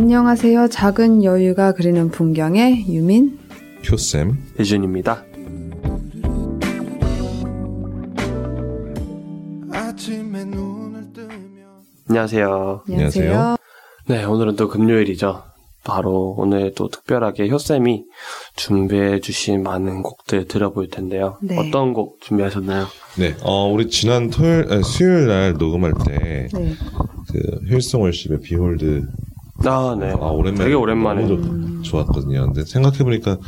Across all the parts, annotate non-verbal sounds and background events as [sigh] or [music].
안녕하세요. 작은 여유가 그리는 풍경의 유민. 효쌤. 예준입니다. 안녕하세요. 안녕하세요. 네, 오늘은 또 금요일이죠. 바로 오늘 또 특별하게 효쌤이 준비해 주신 많은 곡들 들어볼 텐데요. 네. 어떤 곡 준비하셨나요? 네, 어, 우리 지난 토요일, 아니, 수요일 날 녹음할 때, 네. 그, 힐송 월십의 비홀드. 아, 네. 아, 오랜만에. 되게 오랜만에. 좋- 좋았거든요. 근데 생각해보니까,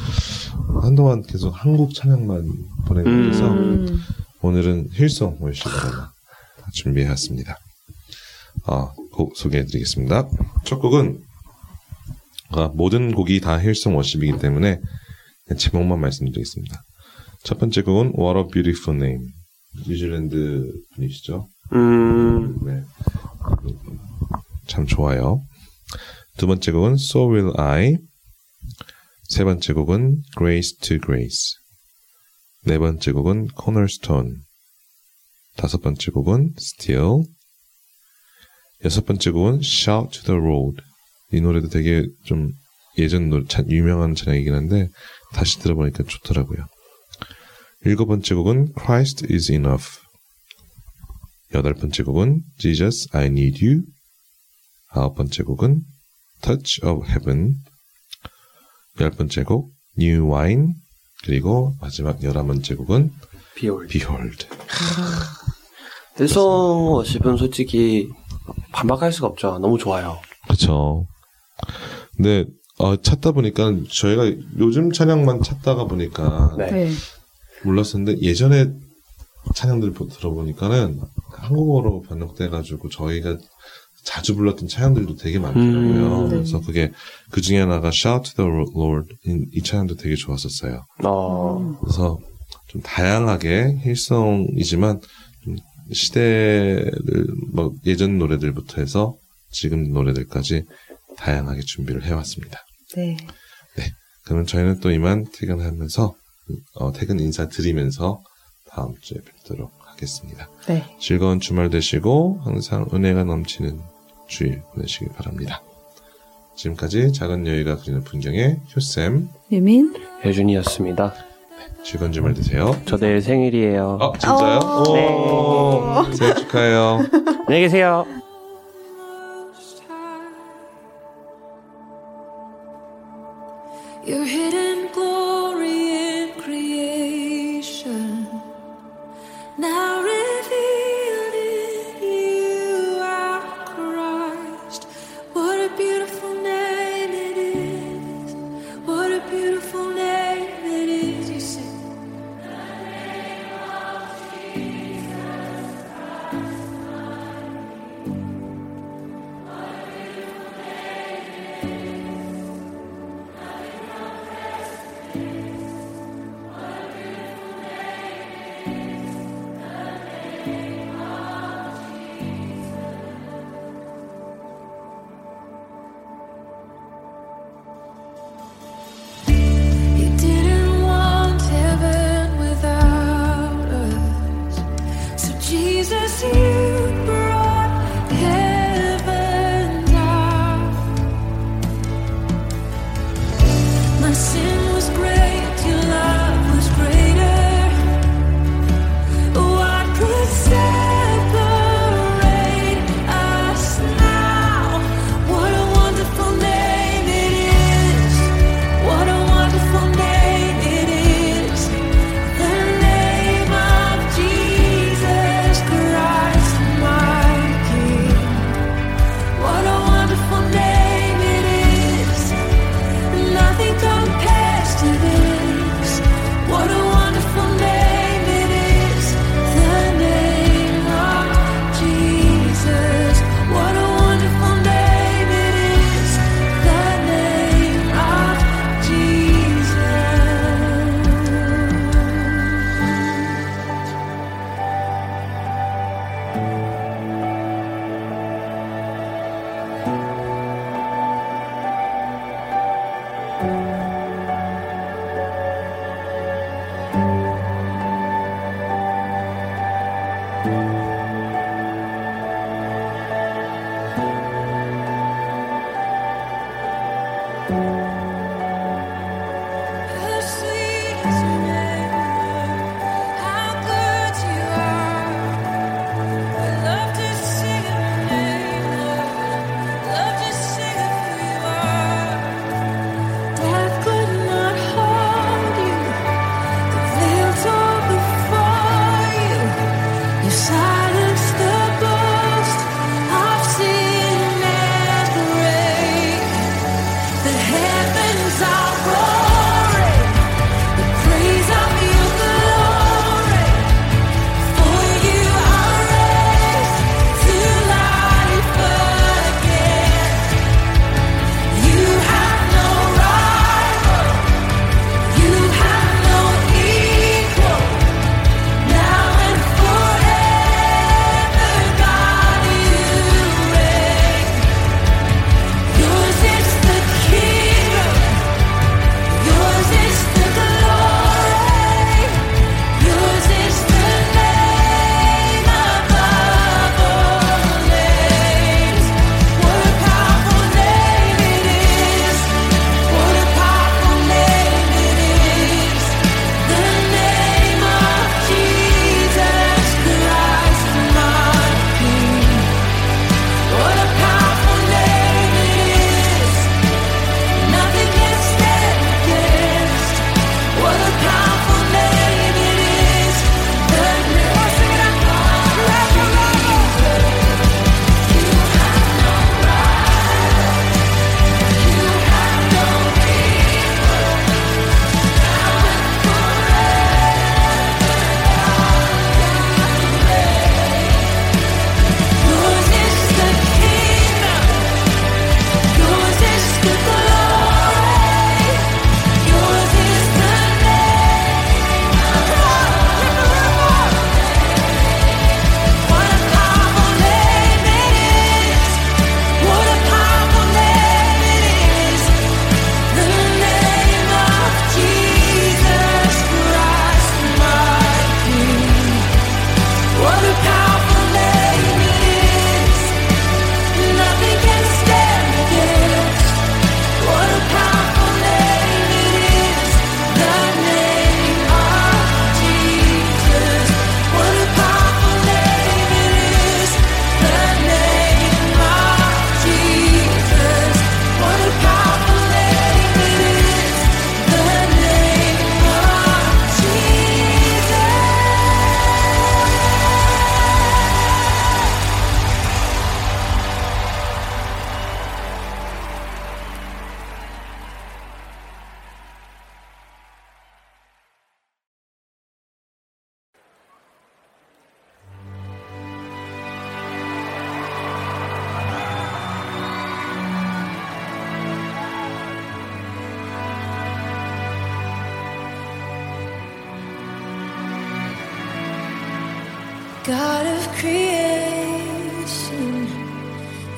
한동안 계속 한국 찬양만 보내고 음. 음, 오늘은 힐송 월십을 하나 준비해왔습니다. 아, 곡 소개해드리겠습니다. 첫 곡은, 아, 모든 곡이 다 힐송 워십이기 때문에 제목만 말씀드리겠습니다. 첫 번째 곡은 What a Beautiful Name. 뉴질랜드 분이시죠? 음, 네. 참 좋아요. 두 번째 곡은 So Will I. 세 번째 곡은 Grace to Grace. 네 번째 곡은 Cornerstone. 다섯 번째 곡은 Still. 여섯 번째 곡은 Shout to the Road. 이 노래도 되게 좀 예전 노래, 참 유명한 찬양이긴 한데 다시 들어보니까 좋더라고요. 일곱 번째 곡은 Christ is enough. 여덟 번째 곡은 Jesus, I Need You. 아홉 번째 곡은 Touch of Heaven. 열 번째 곡 New Wine. 그리고 마지막 열한 번째 곡은 비올. Behold. 일송 워십은 솔직히 반박할 수가 없죠. 너무 좋아요. 그쵸. 근데 어, 찾다 보니까 저희가 요즘 찬양만 찾다가 보니까 네. 네. 몰랐었는데 예전에 찬양들 보- 들어보니까는 한국어로 번역돼가지고 저희가 자주 불렀던 찬양들도 되게 많더라고요. 음, 네. 그래서 그게 그 중에 하나가 Shout to the Lord 이, 이 찬양도 되게 좋았었어요. 어, 그래서 좀 다양하게 힐성이지만 좀 시대를 뭐 예전 노래들부터 해서 지금 노래들까지 다양하게 준비를 해왔습니다. 네. 그러면 저희는 또 이만 퇴근하면서 어, 퇴근 인사 드리면서 다음 주에 뵙도록 하겠습니다. 네. 즐거운 주말 되시고 항상 은혜가 넘치는 주일 보내시길 바랍니다. 지금까지 작은 여유가 그리는 풍경의 효쌤 유민. 예준이었습니다. 즐거운 주말 되세요. 저 내일 생일이에요. 아 진짜요? 어. 오, 생일 축하해요. [laughs] 안녕히 계세요. Your hidden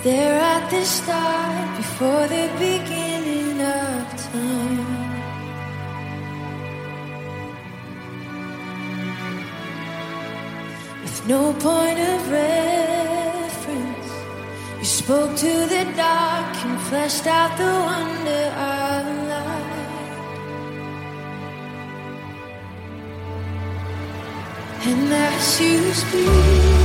There at the start before the beginning of time. With no point of reference, you spoke to the dark and fleshed out the wonder of light. And as you speak.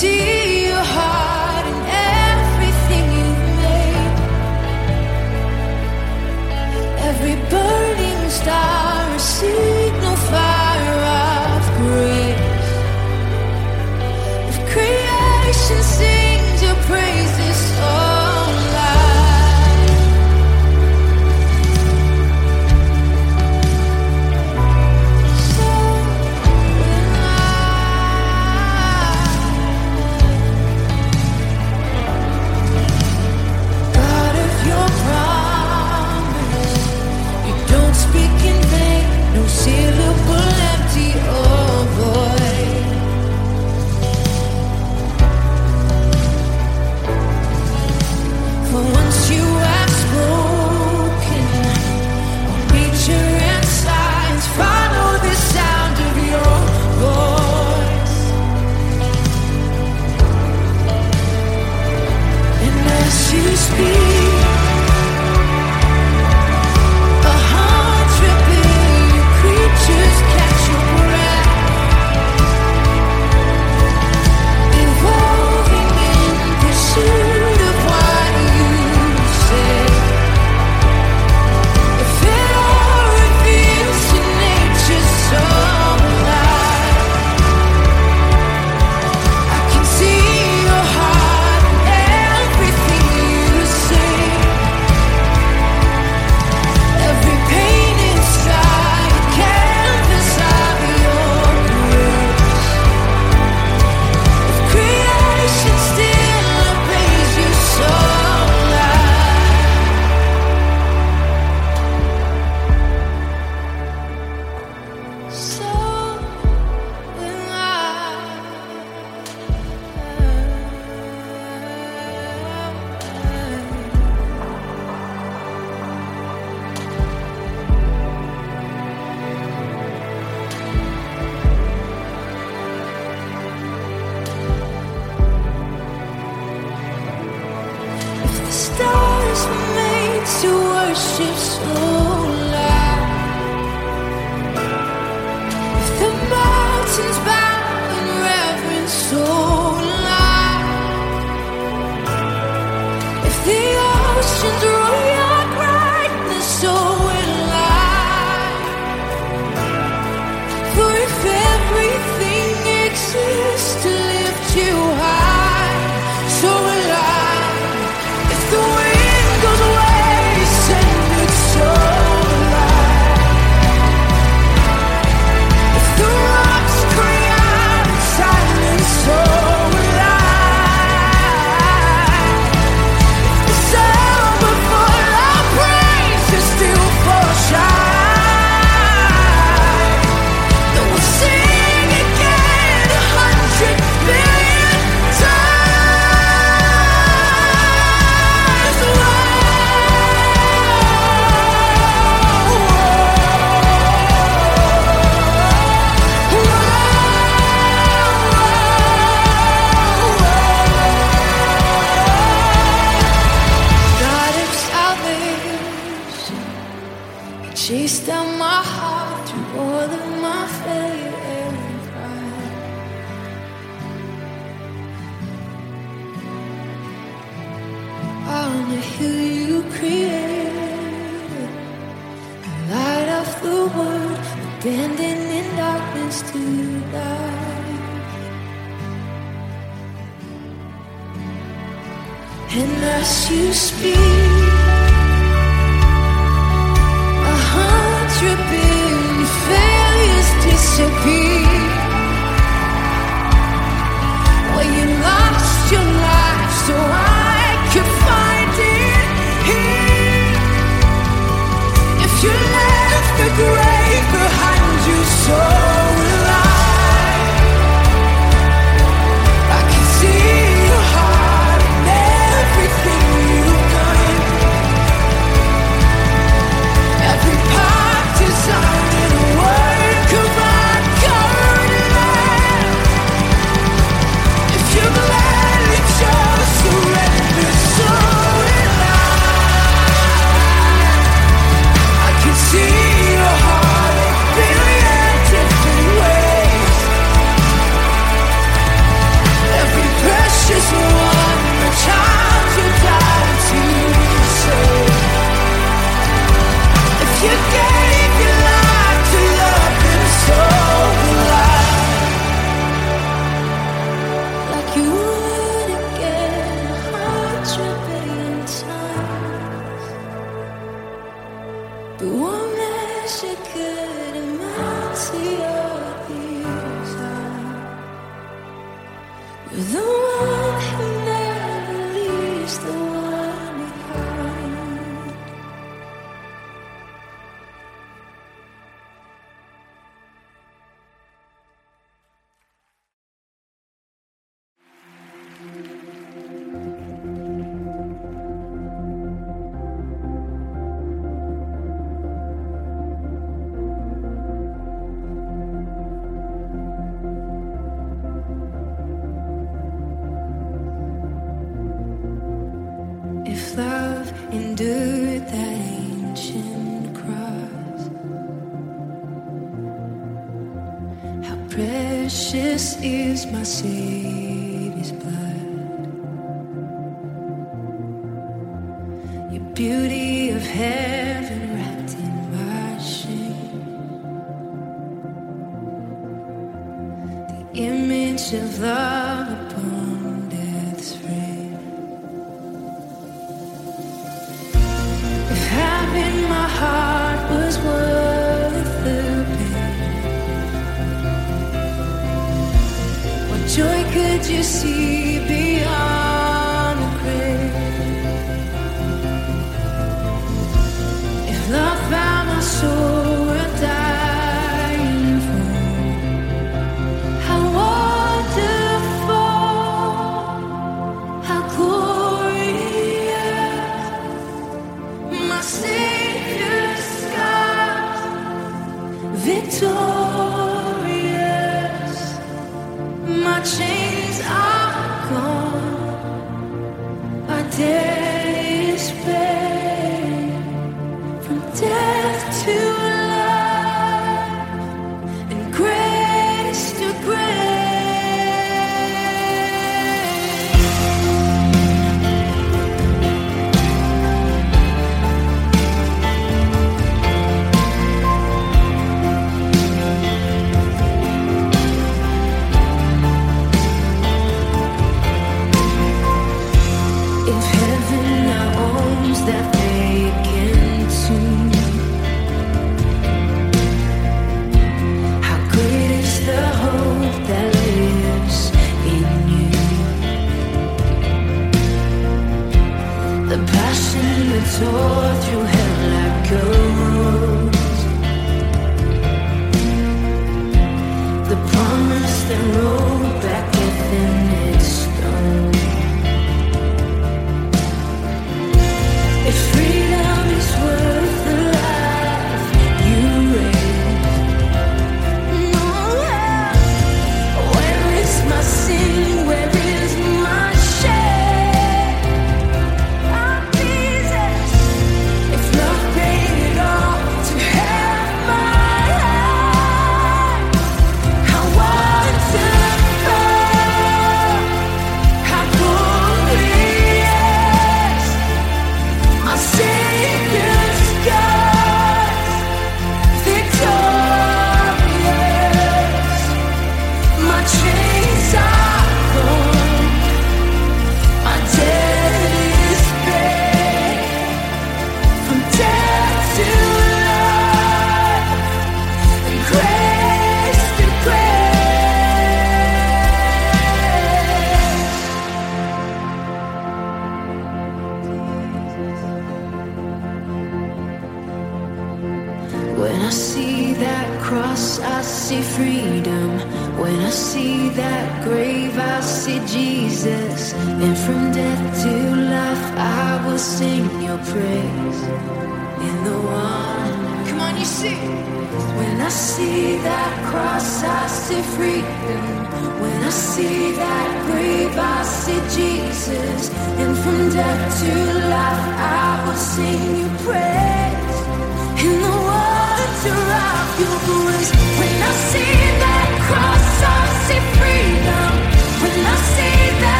see my Savior's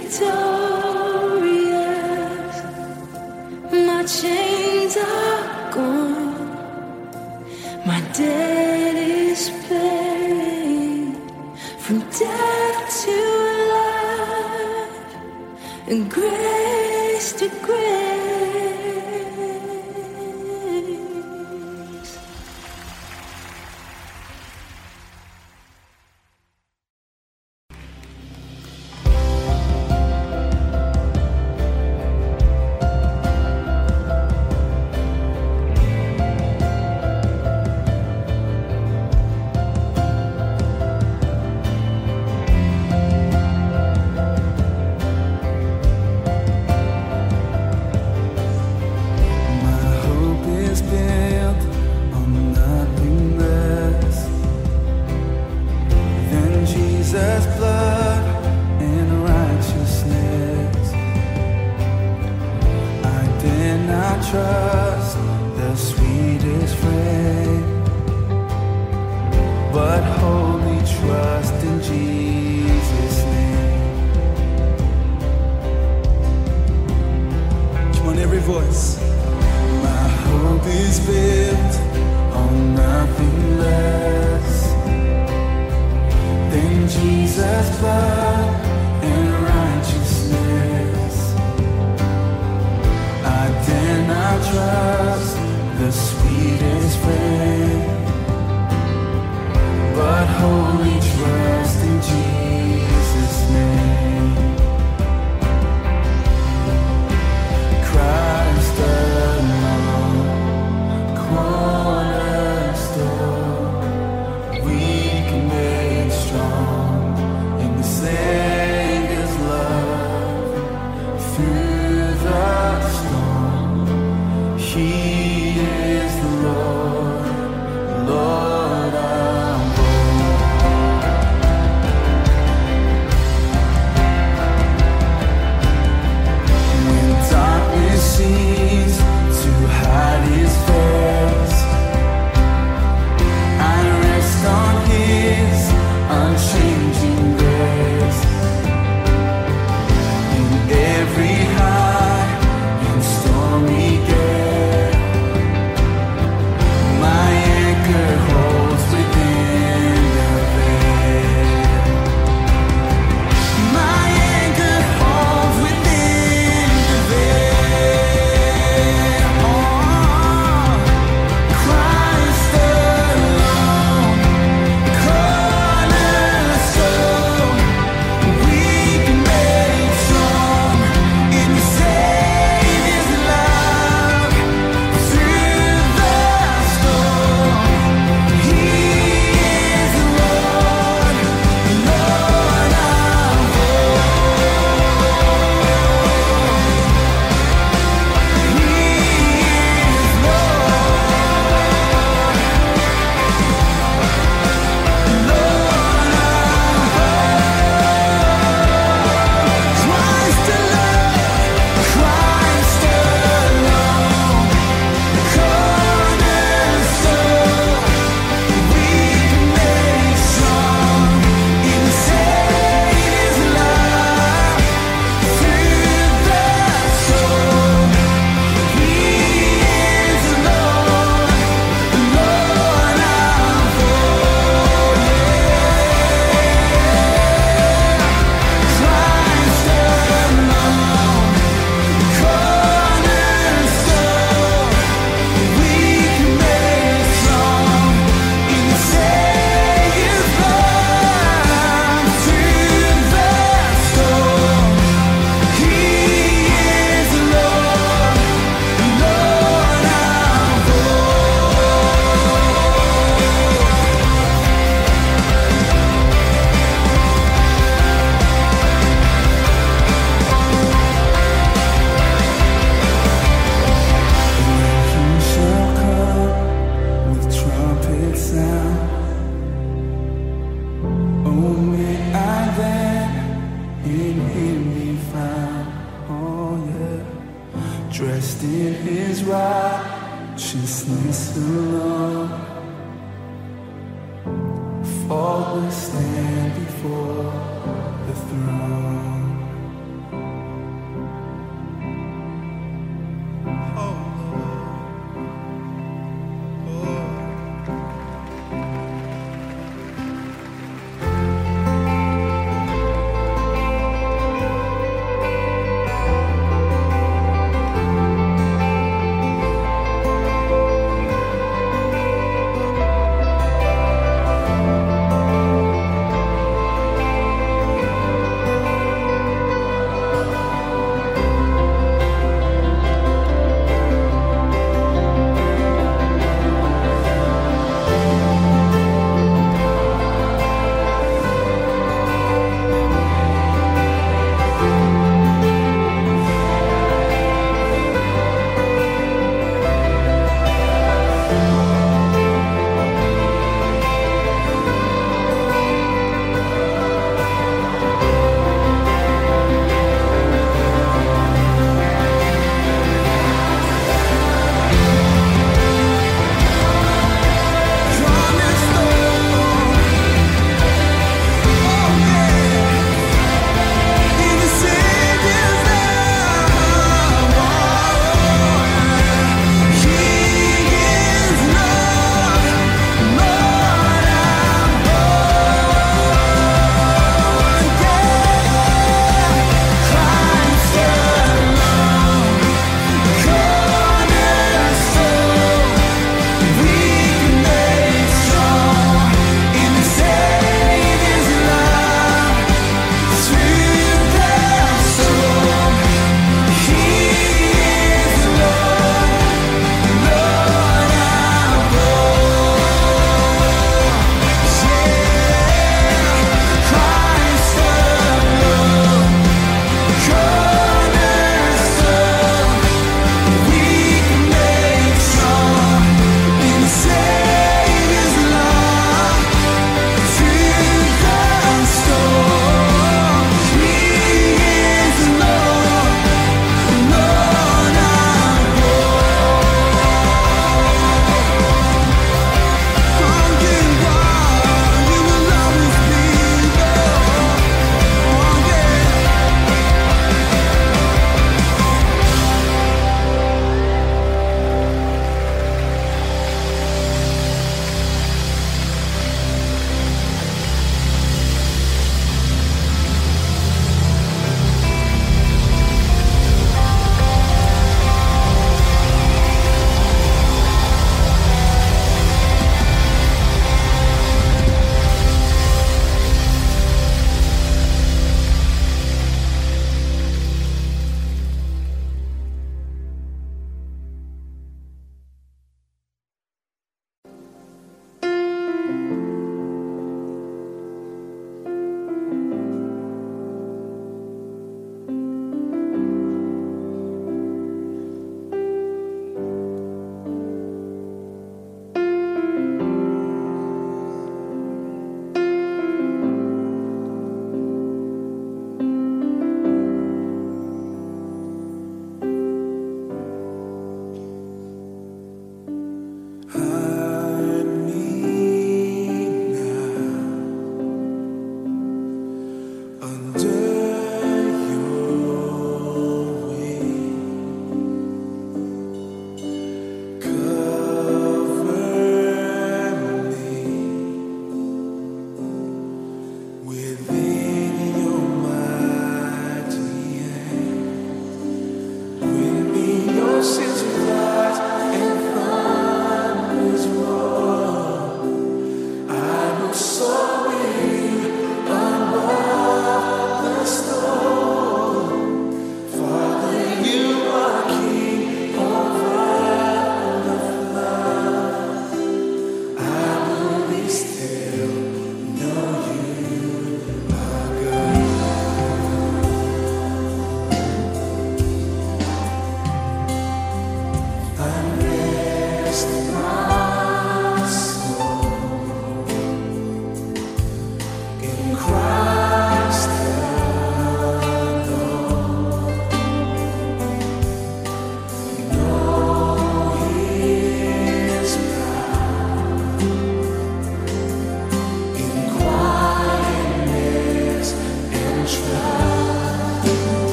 victorious. My chains are gone. My debt is paid. From death to life, and grace.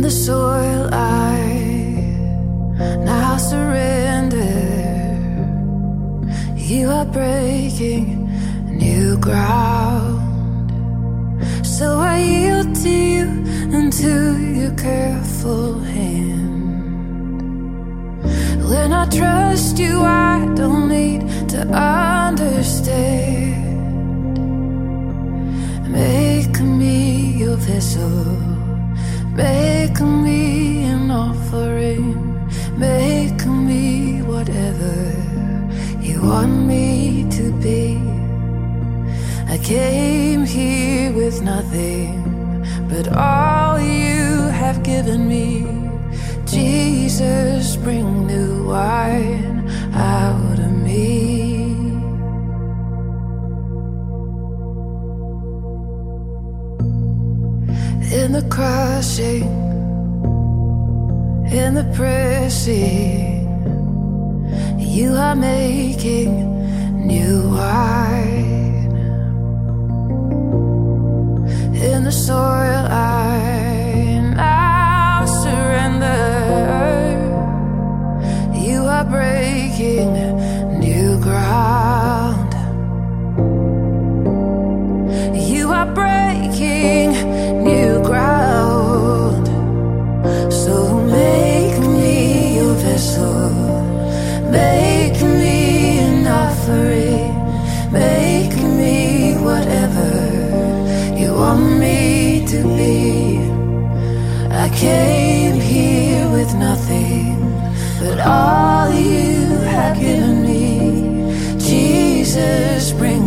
In the soil, I now surrender. You are breaking new ground. So I yield to you and to your careful hand. When I trust you, I don't need to understand. Make me your vessel, me an offering, make me whatever you want me to be. I came here with nothing but all you have given me. Jesus, bring new wine out of me. In the crushing, in the pressing, you are making new wine in the soil I now surrender. You are breaking new ground. Came here with nothing but all you have given me. Jesus, bring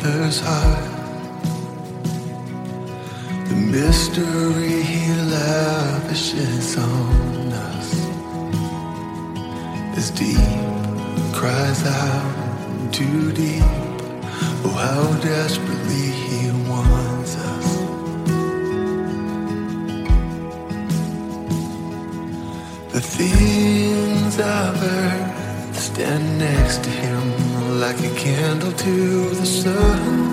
Father's heart. The mystery he lavishes on us is deep, cries out too deep. Oh, how desperately he wants us. The things of earth stand next to him like a candle to the sun.